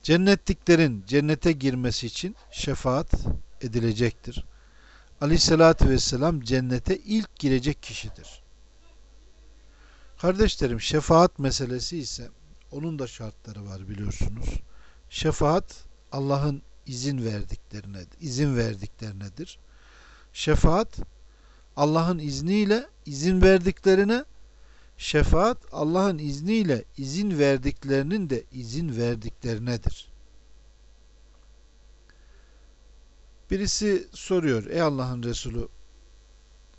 Cennetliklerin cennete girmesi için şefaat edilecektir. Aleyhissalatü vesselam cennete ilk girecek kişidir. Kardeşlerim şefaat meselesi ise onun da şartları var biliyorsunuz. Şefaat Allah'ın izin verdiklerine, izin verdiklerinedir. Şefaat Allah'ın izniyle izin verdiklerine şefaat Allah'ın izniyle izin verdiklerinin de izin verdiklerinedir. Birisi soruyor ey Allah'ın Resulü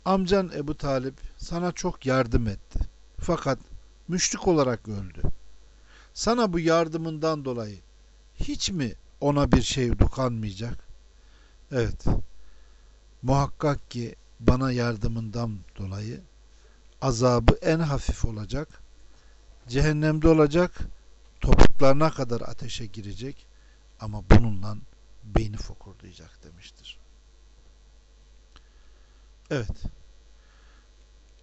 amcan Ebu Talip sana çok yardım etti. Fakat müşrik olarak öldü. Sana bu yardımından dolayı hiç mi ona bir şey dokanmayacak? Evet. Muhakkak ki bana yardımından dolayı azabı en hafif olacak. Cehennemde olacak. Topuklarına kadar ateşe girecek. Ama bununla beyni fokurdayacak demiştir. Evet.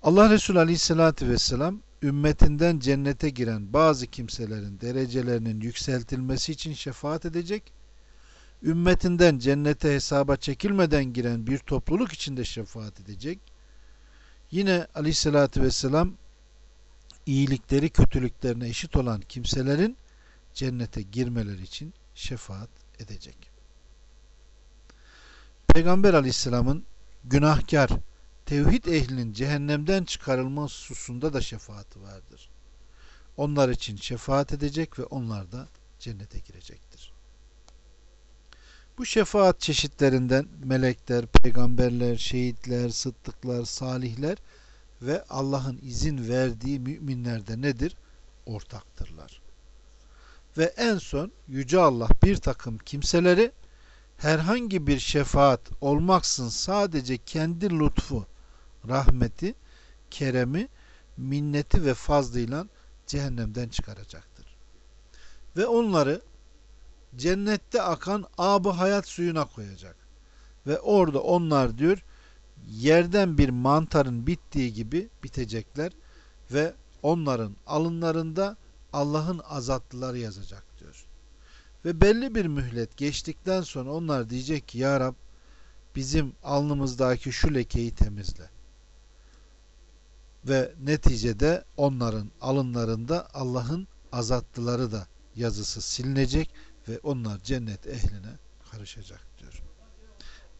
Allah Resulü Aleyhisselatü Vesselam ümmetinden cennete giren bazı kimselerin derecelerinin yükseltilmesi için şefaat edecek. Ümmetinden cennete hesaba çekilmeden giren bir topluluk için de şefaat edecek. Yine aleyhissalatü vesselam iyilikleri kötülüklerine eşit olan kimselerin cennete girmeleri için şefaat edecek. Peygamber aleyhisselamın günahkar, tevhid ehlinin cehennemden çıkarılma hususunda da şefaati vardır. Onlar için şefaat edecek ve onlar da cennete girecektir. Bu şefaat çeşitlerinden melekler, peygamberler, şehitler, sıddıklar, salihler ve Allah'ın izin verdiği müminler de nedir? Ortaktırlar. Ve en son Yüce Allah bir takım kimseleri herhangi bir şefaat olmaksın sadece kendi lütfu, rahmeti, keremi, minneti ve fazlıyla cehennemden çıkaracaktır. Ve onları cennette akan ab hayat suyuna koyacak. Ve orada onlar diyor yerden bir mantarın bittiği gibi bitecekler ve onların alınlarında Allah'ın azatlıları yazacak diyor. Ve belli bir mühlet geçtikten sonra onlar diyecek ki Ya Rab bizim alnımızdaki şu lekeyi temizle. Ve neticede onların alınlarında Allah'ın azatlıları da yazısı silinecek ve onlar cennet ehline karışacak diyor.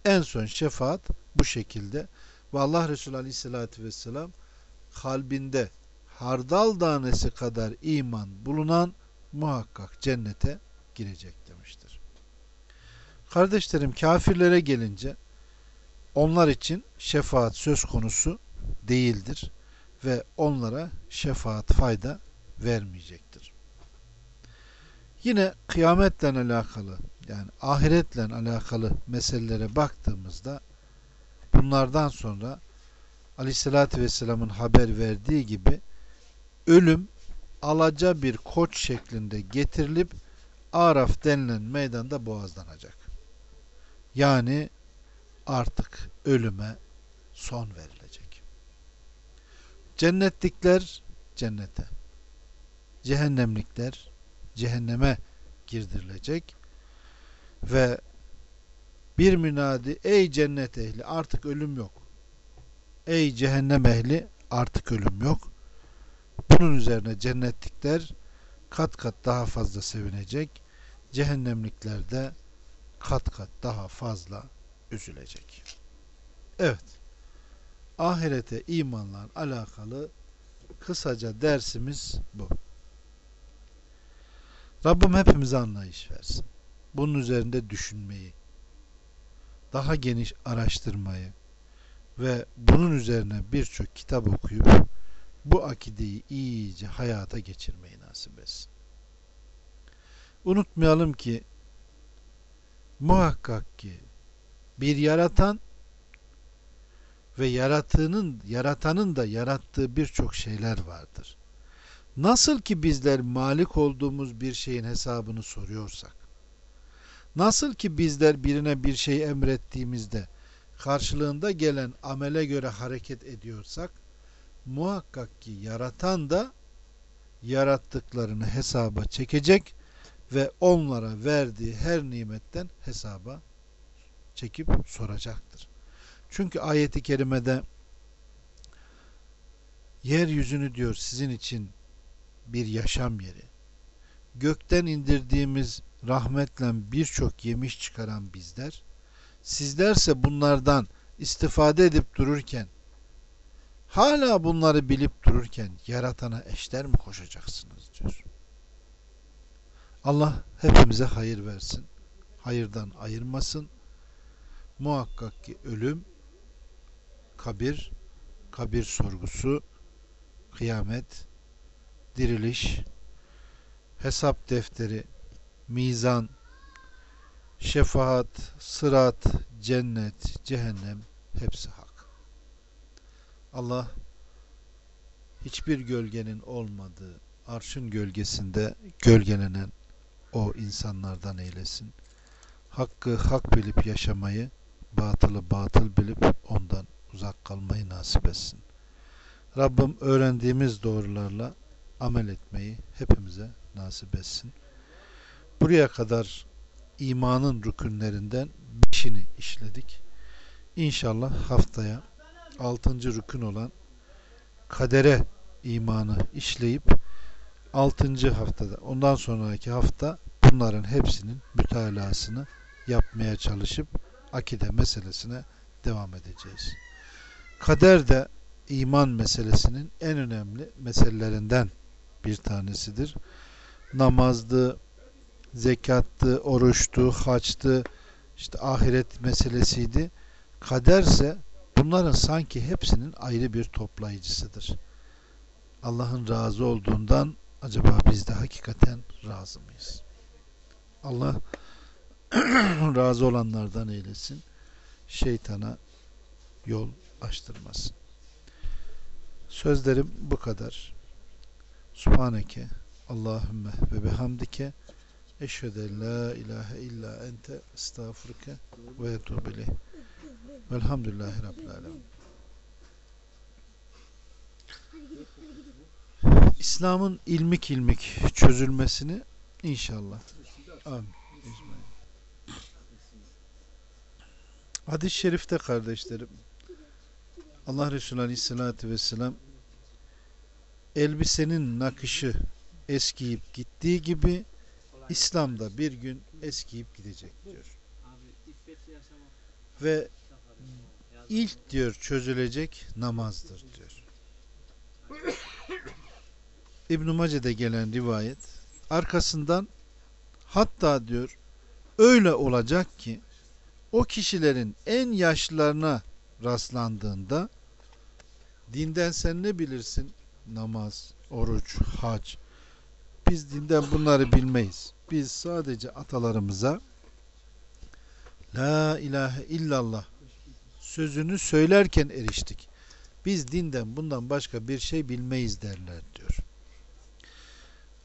En son şefaat bu şekilde ve Allah Resulü Aleyhisselatü Vesselam kalbinde hardal tanesi kadar iman bulunan muhakkak cennete girecek demiştir. Kardeşlerim kafirlere gelince onlar için şefaat söz konusu değildir ve onlara şefaat fayda vermeyecektir. Yine kıyametle alakalı yani ahiretle alakalı meselelere baktığımızda bunlardan sonra Aleyhisselatü Vesselam'ın haber verdiği gibi ölüm alaca bir koç şeklinde getirilip Araf denilen meydanda boğazlanacak. Yani artık ölüme son verilecek. Cennetlikler cennete, cehennemlikler cehenneme girdirilecek ve bir münadi ey cennet ehli artık ölüm yok. Ey cehennem ehli artık ölüm yok. Bunun üzerine cennetlikler kat kat daha fazla sevinecek. Cehennemlikler de kat kat daha fazla üzülecek. Evet. Ahirete imanla alakalı kısaca dersimiz bu. Rabbim hepimize anlayış versin. Bunun üzerinde düşünmeyi, daha geniş araştırmayı ve bunun üzerine birçok kitap okuyup bu akideyi iyice hayata geçirmeyi nasip etsin. Unutmayalım ki muhakkak ki bir yaratan ve yaratığının yaratanın da yarattığı birçok şeyler vardır. Nasıl ki bizler malik olduğumuz bir şeyin hesabını soruyorsak, nasıl ki bizler birine bir şey emrettiğimizde karşılığında gelen amele göre hareket ediyorsak, muhakkak ki yaratan da yarattıklarını hesaba çekecek ve onlara verdiği her nimetten hesaba çekip soracaktır. Çünkü ayeti kerimede yeryüzünü diyor sizin için bir yaşam yeri. Gökten indirdiğimiz rahmetle birçok yemiş çıkaran bizler, sizlerse bunlardan istifade edip dururken, hala bunları bilip dururken yaratana eşler mi koşacaksınız diyor. Allah hepimize hayır versin. Hayırdan ayırmasın. Muhakkak ki ölüm, kabir, kabir sorgusu, kıyamet, diriliş, hesap defteri, mizan, şefaat, sırat, cennet, cehennem hepsi hak. Allah hiçbir gölgenin olmadığı arşın gölgesinde gölgelenen o insanlardan eylesin. Hakkı hak bilip yaşamayı, batılı batıl bilip ondan uzak kalmayı nasip etsin. Rabbim öğrendiğimiz doğrularla amel etmeyi hepimize nasip etsin. Buraya kadar imanın rükünlerinden beşini işledik. İnşallah haftaya altıncı rükün olan kadere imanı işleyip altıncı haftada ondan sonraki hafta bunların hepsinin mütalasını yapmaya çalışıp akide meselesine devam edeceğiz. Kader de iman meselesinin en önemli meselelerinden bir tanesidir. Namazdı, zekattı, oruçtu, haçtı, işte ahiret meselesiydi. Kaderse bunların sanki hepsinin ayrı bir toplayıcısıdır. Allah'ın razı olduğundan acaba biz de hakikaten razı mıyız? Allah [CLEARS THROAT] razı olanlardan eylesin. Şeytana yol açtırmasın. Sözlerim bu kadar. Subhaneke Allahümme ve bihamdike eşhedü la ilahe illa ente estağfurke ve etûbü Velhamdülillahi Rabbil Alemin. İslam'ın ilmik ilmik çözülmesini inşallah. Amin. Hadis-i şerifte kardeşlerim Allah Resulü Aleyhisselatü Vesselam elbisenin nakışı eskiyip gittiği gibi İslam'da bir gün eskiyip gidecek diyor. Ve ilk diyor çözülecek namazdır diyor. [COUGHS] İbn-i Mace'de gelen rivayet arkasından hatta diyor öyle olacak ki o kişilerin en yaşlılarına rastlandığında dinden sen ne bilirsin? Namaz, oruç, hac. Biz dinden bunları bilmeyiz. Biz sadece atalarımıza La ilahe illallah sözünü söylerken eriştik. Biz dinden bundan başka bir şey bilmeyiz derler diyor.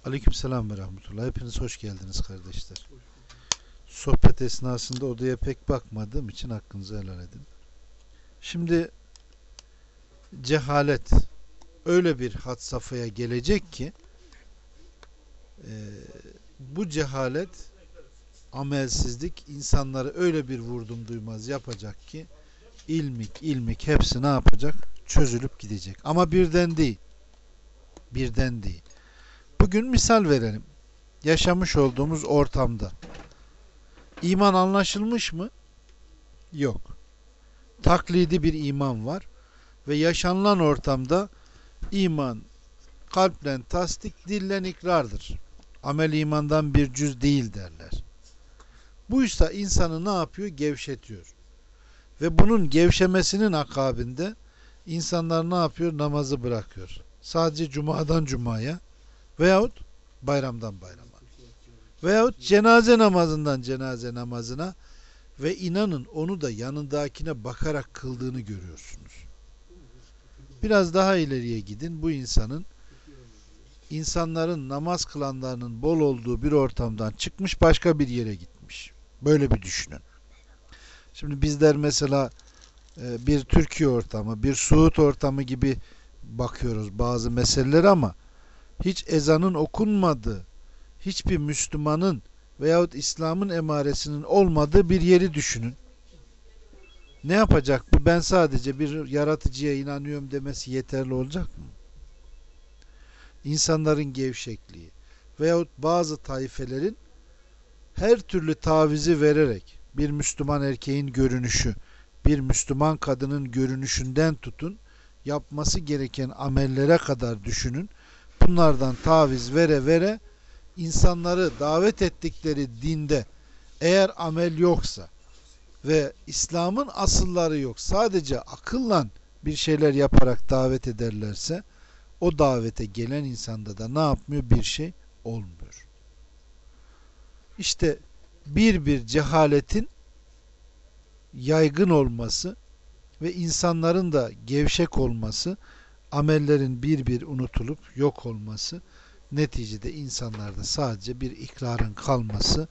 Aleykümselam ve rahmetullah. Hepiniz hoş geldiniz kardeşler. Sohbet esnasında odaya pek bakmadığım için hakkınızı helal edin. Şimdi cehalet öyle bir had safhaya gelecek ki e, bu cehalet amelsizlik insanları öyle bir vurdum duymaz yapacak ki ilmik ilmik hepsi ne yapacak? Çözülüp gidecek. Ama birden değil. Birden değil. Bugün misal verelim. Yaşamış olduğumuz ortamda iman anlaşılmış mı? Yok taklidi bir iman var ve yaşanılan ortamda iman kalplen tasdik, dillen ikrardır. Amel imandan bir cüz değil derler. Bu ise insanı ne yapıyor? Gevşetiyor. Ve bunun gevşemesinin akabinde insanlar ne yapıyor? Namazı bırakıyor. Sadece cumadan cumaya veyahut bayramdan bayrama veyahut cenaze namazından cenaze namazına ve inanın onu da yanındakine bakarak kıldığını görüyorsunuz. Biraz daha ileriye gidin. Bu insanın insanların namaz kılanlarının bol olduğu bir ortamdan çıkmış başka bir yere gitmiş. Böyle bir düşünün. Şimdi bizler mesela e, bir Türkiye ortamı, bir Suud ortamı gibi bakıyoruz bazı meselelere ama hiç ezanın okunmadığı, hiçbir Müslümanın veyahut İslam'ın emaresinin olmadığı bir yeri düşünün. Ne yapacak bu? Ben sadece bir yaratıcıya inanıyorum demesi yeterli olacak mı? İnsanların gevşekliği veyahut bazı taifelerin her türlü tavizi vererek bir Müslüman erkeğin görünüşü, bir Müslüman kadının görünüşünden tutun, yapması gereken amellere kadar düşünün. Bunlardan taviz vere vere insanları davet ettikleri dinde eğer amel yoksa ve İslam'ın asılları yok sadece akılla bir şeyler yaparak davet ederlerse o davete gelen insanda da ne yapmıyor? Bir şey olmuyor. İşte bir bir cehaletin yaygın olması ve insanların da gevşek olması, amellerin bir bir unutulup yok olması neticede insanlarda sadece bir ikrarın kalması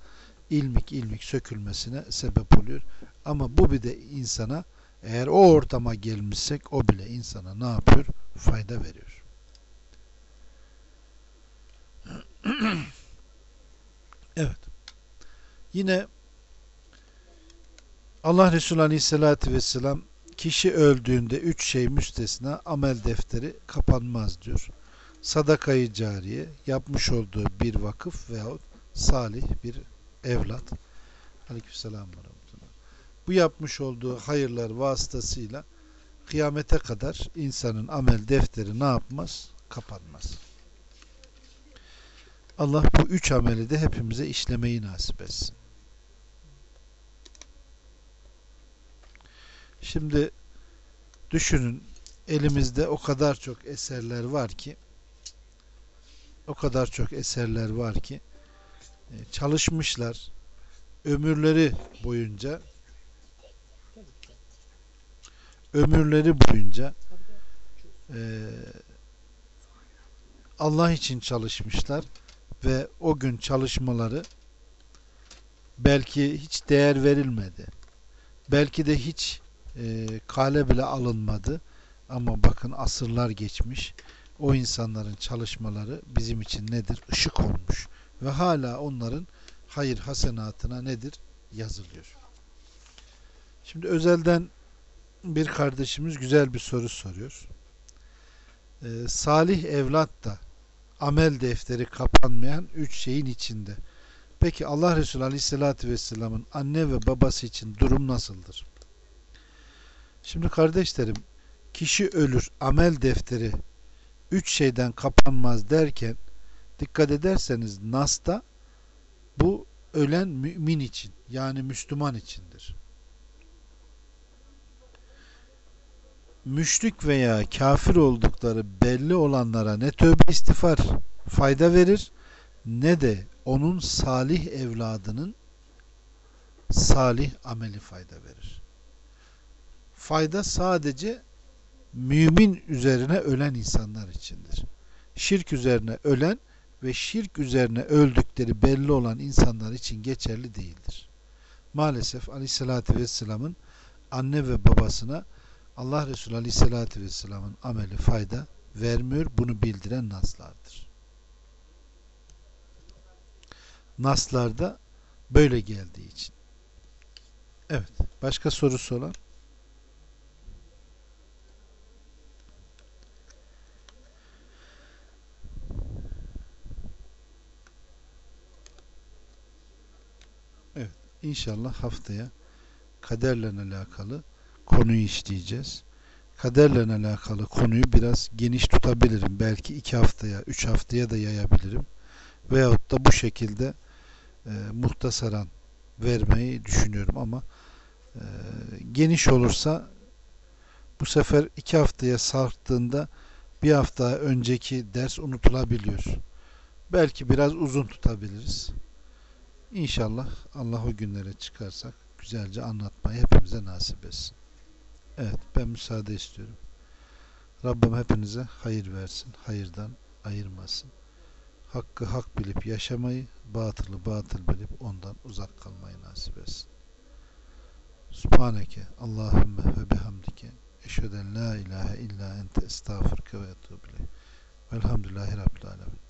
ilmik ilmik sökülmesine sebep oluyor. Ama bu bir de insana eğer o ortama gelmişsek o bile insana ne yapıyor? fayda veriyor. [CLEARS THROAT] evet. Yine Allah Resulü Aleyhisselatü Vesselam kişi öldüğünde üç şey müstesna amel defteri kapanmaz diyor. Sadakayı cariye, yapmış olduğu bir vakıf veyahut salih bir evlat. Aleykümselam Bu yapmış olduğu hayırlar vasıtasıyla kıyamete kadar insanın amel defteri ne yapmaz? Kapanmaz. Allah bu üç ameli de hepimize işlemeyi nasip etsin. Şimdi düşünün elimizde o kadar çok eserler var ki o kadar çok eserler var ki e, çalışmışlar ömürleri boyunca ömürleri boyunca e, Allah için çalışmışlar ve o gün çalışmaları belki hiç değer verilmedi. Belki de hiç e, kale bile alınmadı. Ama bakın asırlar geçmiş. O insanların çalışmaları bizim için nedir? Işık olmuş. Ve hala onların hayır hasenatına nedir? Yazılıyor. Şimdi özelden bir kardeşimiz güzel bir soru soruyor. Ee, salih evlat da amel defteri kapanmayan üç şeyin içinde. Peki Allah Resulü Aleyhisselatü Vesselam'ın anne ve babası için durum nasıldır? Şimdi kardeşlerim kişi ölür amel defteri üç şeyden kapanmaz derken dikkat ederseniz Nas'ta bu ölen mümin için yani Müslüman içindir. Müşrik veya kafir oldukları belli olanlara ne tövbe istiğfar fayda verir ne de onun salih evladının salih ameli fayda verir fayda sadece mümin üzerine ölen insanlar içindir. Şirk üzerine ölen ve şirk üzerine öldükleri belli olan insanlar için geçerli değildir. Maalesef Aleyhisselatü Vesselam'ın anne ve babasına Allah Resulü Aleyhisselatü Vesselam'ın ameli fayda vermiyor. Bunu bildiren naslardır. Naslarda böyle geldiği için. Evet. Başka sorusu olan? İnşallah haftaya kaderle alakalı konuyu işleyeceğiz. Kaderle alakalı konuyu biraz geniş tutabilirim. Belki iki haftaya, üç haftaya da yayabilirim. Veyahut da bu şekilde e, muhtasaran vermeyi düşünüyorum ama e, geniş olursa bu sefer iki haftaya sarktığında bir hafta önceki ders unutulabiliyor. Belki biraz uzun tutabiliriz. İnşallah Allah o günlere çıkarsak güzelce anlatmayı hepimize nasip etsin. Evet ben müsaade istiyorum. Rabbim hepinize hayır versin. Hayırdan ayırmasın. Hakkı hak bilip yaşamayı, batılı batıl bilip ondan uzak kalmayı nasip etsin. Subhaneke Allahümme ve bihamdike eşheden la ilahe illa ente estağfurke ve etubile. Velhamdülillahi Rabbil Alemin.